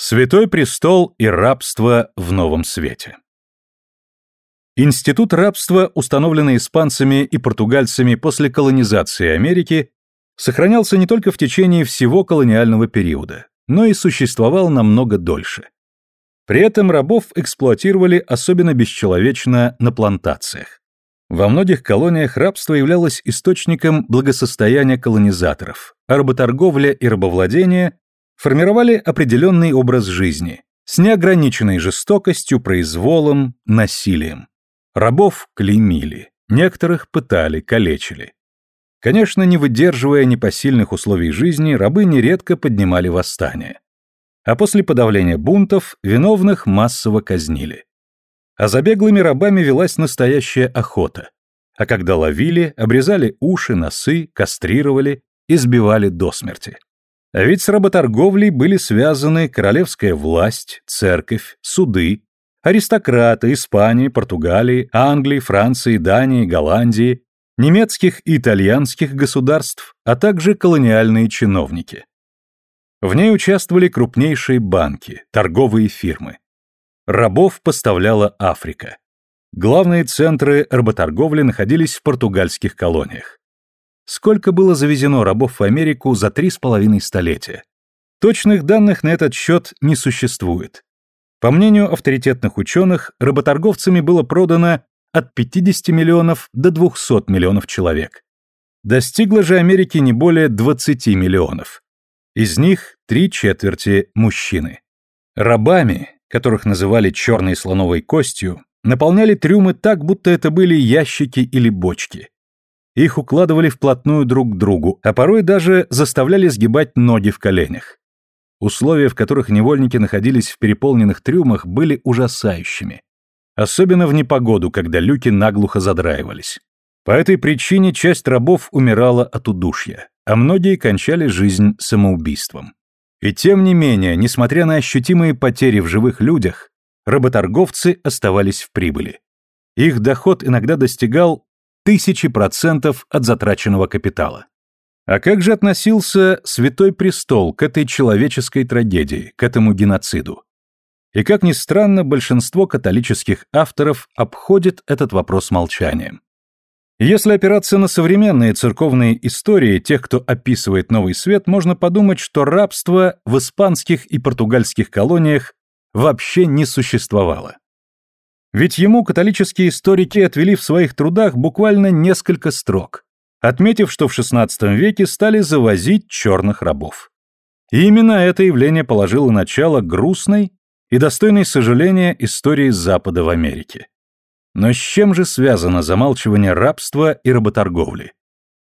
Святой престол и рабство в новом свете. Институт рабства, установленный испанцами и португальцами после колонизации Америки, сохранялся не только в течение всего колониального периода, но и существовал намного дольше. При этом рабов эксплуатировали особенно бесчеловечно на плантациях. Во многих колониях рабство являлось источником благосостояния колонизаторов, а работорговля и рабовладение формировали определенный образ жизни с неограниченной жестокостью, произволом, насилием. Рабов клеймили, некоторых пытали, калечили. Конечно, не выдерживая непосильных условий жизни, рабы нередко поднимали восстание. А после подавления бунтов виновных массово казнили. А за беглыми рабами велась настоящая охота. А когда ловили, обрезали уши, носы, кастрировали, избивали до смерти. А ведь с работорговлей были связаны королевская власть, церковь, суды, аристократы Испании, Португалии, Англии, Франции, Дании, Голландии, немецких и итальянских государств, а также колониальные чиновники. В ней участвовали крупнейшие банки, торговые фирмы. Рабов поставляла Африка. Главные центры работорговли находились в португальских колониях сколько было завезено рабов в Америку за три с половиной столетия. Точных данных на этот счет не существует. По мнению авторитетных ученых, работорговцами было продано от 50 миллионов до 200 миллионов человек. Достигло же Америки не более 20 миллионов. Из них три четверти – мужчины. Рабами, которых называли черной слоновой костью, наполняли трюмы так, будто это были ящики или бочки. Их укладывали вплотную друг к другу, а порой даже заставляли сгибать ноги в коленях. Условия, в которых невольники находились в переполненных трюмах, были ужасающими. Особенно в непогоду, когда люки наглухо задраивались. По этой причине часть рабов умирала от удушья, а многие кончали жизнь самоубийством. И тем не менее, несмотря на ощутимые потери в живых людях, работорговцы оставались в прибыли. Их доход иногда достигал тысячи процентов от затраченного капитала. А как же относился Святой Престол к этой человеческой трагедии, к этому геноциду? И как ни странно, большинство католических авторов обходит этот вопрос молчанием. Если опираться на современные церковные истории тех, кто описывает Новый Свет, можно подумать, что рабство в испанских и португальских колониях вообще не существовало. Ведь ему католические историки отвели в своих трудах буквально несколько строк, отметив, что в XVI веке стали завозить черных рабов. И именно это явление положило начало грустной и достойной сожаления истории Запада в Америке. Но с чем же связано замалчивание рабства и работорговли?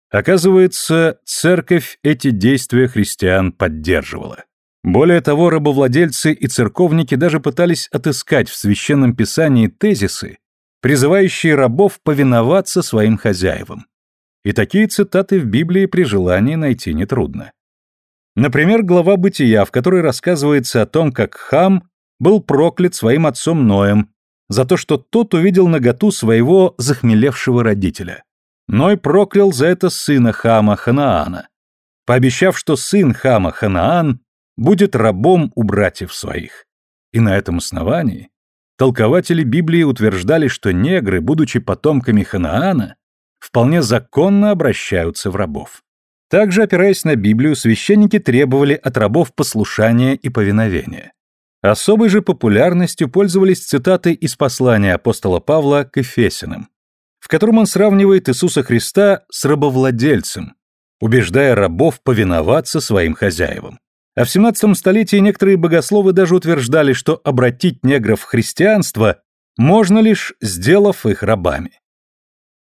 Оказывается, церковь эти действия христиан поддерживала. Более того, рабовладельцы и церковники даже пытались отыскать в священном писании тезисы, призывающие рабов повиноваться своим хозяевам. И такие цитаты в Библии при желании найти нетрудно. Например, глава «Бытия», в которой рассказывается о том, как Хам был проклят своим отцом Ноем за то, что тот увидел наготу своего захмелевшего родителя. Ной проклял за это сына Хама Ханаана, пообещав, что сын Хама Ханаан будет рабом у братьев своих. И на этом основании толкователи Библии утверждали, что негры, будучи потомками Ханаана, вполне законно обращаются в рабов. Также, опираясь на Библию, священники требовали от рабов послушания и повиновения. Особой же популярностью пользовались цитаты из послания апостола Павла к Эфесиным, в котором он сравнивает Иисуса Христа с рабовладельцем, убеждая рабов повиноваться своим хозяевам. А в 17 столетии некоторые богословы даже утверждали, что обратить негров в христианство можно лишь сделав их рабами.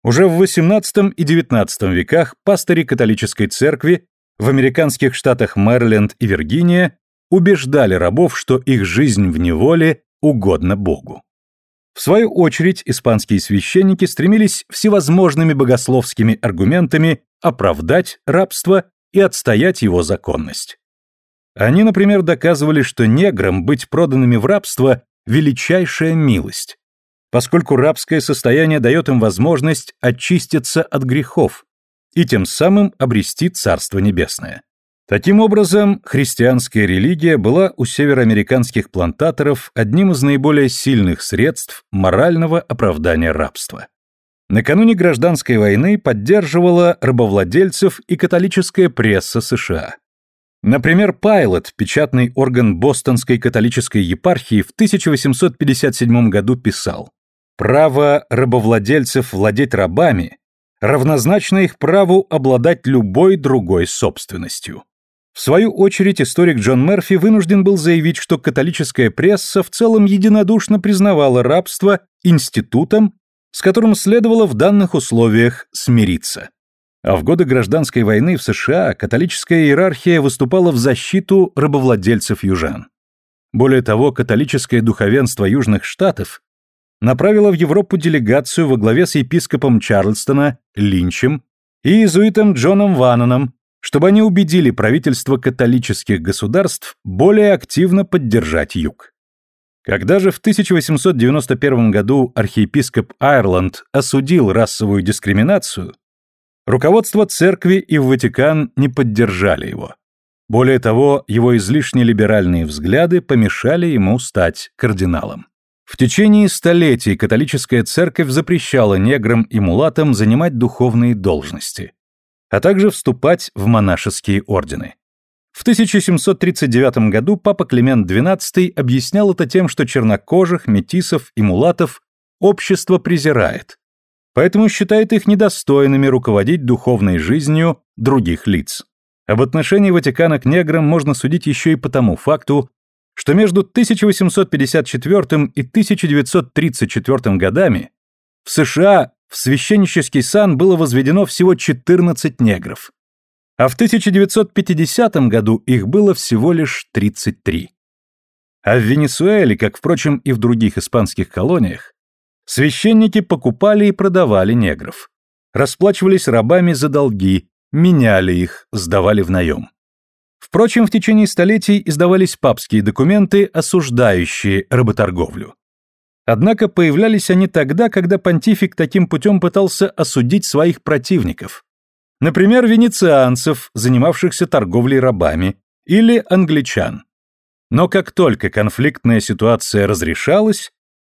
Уже в XVIII и XIX веках пастыри католической церкви в американских штатах Мэриленд и Виргиния убеждали рабов, что их жизнь в неволе угодна Богу. В свою очередь, испанские священники стремились всевозможными богословскими аргументами оправдать рабство и отстоять его законность. Они, например, доказывали, что неграм быть проданными в рабство – величайшая милость, поскольку рабское состояние дает им возможность очиститься от грехов и тем самым обрести Царство Небесное. Таким образом, христианская религия была у североамериканских плантаторов одним из наиболее сильных средств морального оправдания рабства. Накануне гражданской войны поддерживала рабовладельцев и католическая пресса США. Например, Пайлот, печатный орган Бостонской католической епархии, в 1857 году писал «Право рабовладельцев владеть рабами равнозначно их праву обладать любой другой собственностью». В свою очередь историк Джон Мерфи вынужден был заявить, что католическая пресса в целом единодушно признавала рабство институтом, с которым следовало в данных условиях смириться. А в годы гражданской войны в США католическая иерархия выступала в защиту рабовладельцев южан. Более того, католическое духовенство Южных Штатов направило в Европу делегацию во главе с епископом Чарльстона, Линчем и иезуитом Джоном Ваноном, чтобы они убедили правительство католических государств более активно поддержать юг. Когда же в 1891 году архиепископ Айрланд осудил расовую дискриминацию, руководство церкви и в Ватикан не поддержали его. Более того, его излишне либеральные взгляды помешали ему стать кардиналом. В течение столетий католическая церковь запрещала неграм и мулатам занимать духовные должности а также вступать в монашеские ордены. В 1739 году папа Климент XII объяснял это тем, что чернокожих, метисов и мулатов общество презирает, поэтому считает их недостойными руководить духовной жизнью других лиц. Об отношении Ватикана к неграм можно судить еще и по тому факту, что между 1854 и 1934 годами в США в священнический сан было возведено всего 14 негров, а в 1950 году их было всего лишь 33. А в Венесуэле, как, впрочем, и в других испанских колониях, священники покупали и продавали негров, расплачивались рабами за долги, меняли их, сдавали в наем. Впрочем, в течение столетий издавались папские документы, осуждающие работорговлю. Однако появлялись они тогда, когда понтифик таким путем пытался осудить своих противников. Например, венецианцев, занимавшихся торговлей рабами, или англичан. Но как только конфликтная ситуация разрешалась,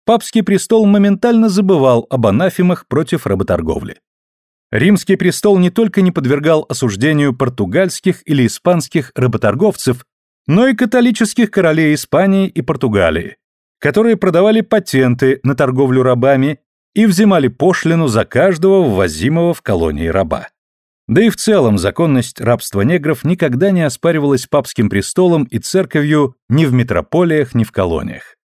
папский престол моментально забывал об анафемах против работорговли. Римский престол не только не подвергал осуждению португальских или испанских работорговцев, но и католических королей Испании и Португалии, которые продавали патенты на торговлю рабами и взимали пошлину за каждого ввозимого в колонии раба. Да и в целом законность рабства негров никогда не оспаривалась папским престолом и церковью ни в метрополиях, ни в колониях.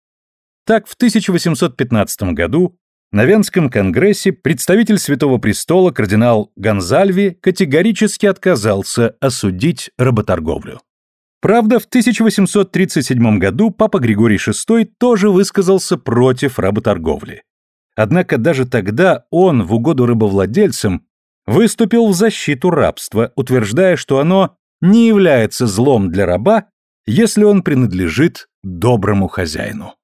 Так, в 1815 году на Венском конгрессе представитель Святого Престола кардинал Гонзальви категорически отказался осудить работорговлю. Правда, в 1837 году папа Григорий VI тоже высказался против работорговли. Однако даже тогда он, в угоду рабовладельцам, выступил в защиту рабства, утверждая, что оно не является злом для раба, если он принадлежит доброму хозяину.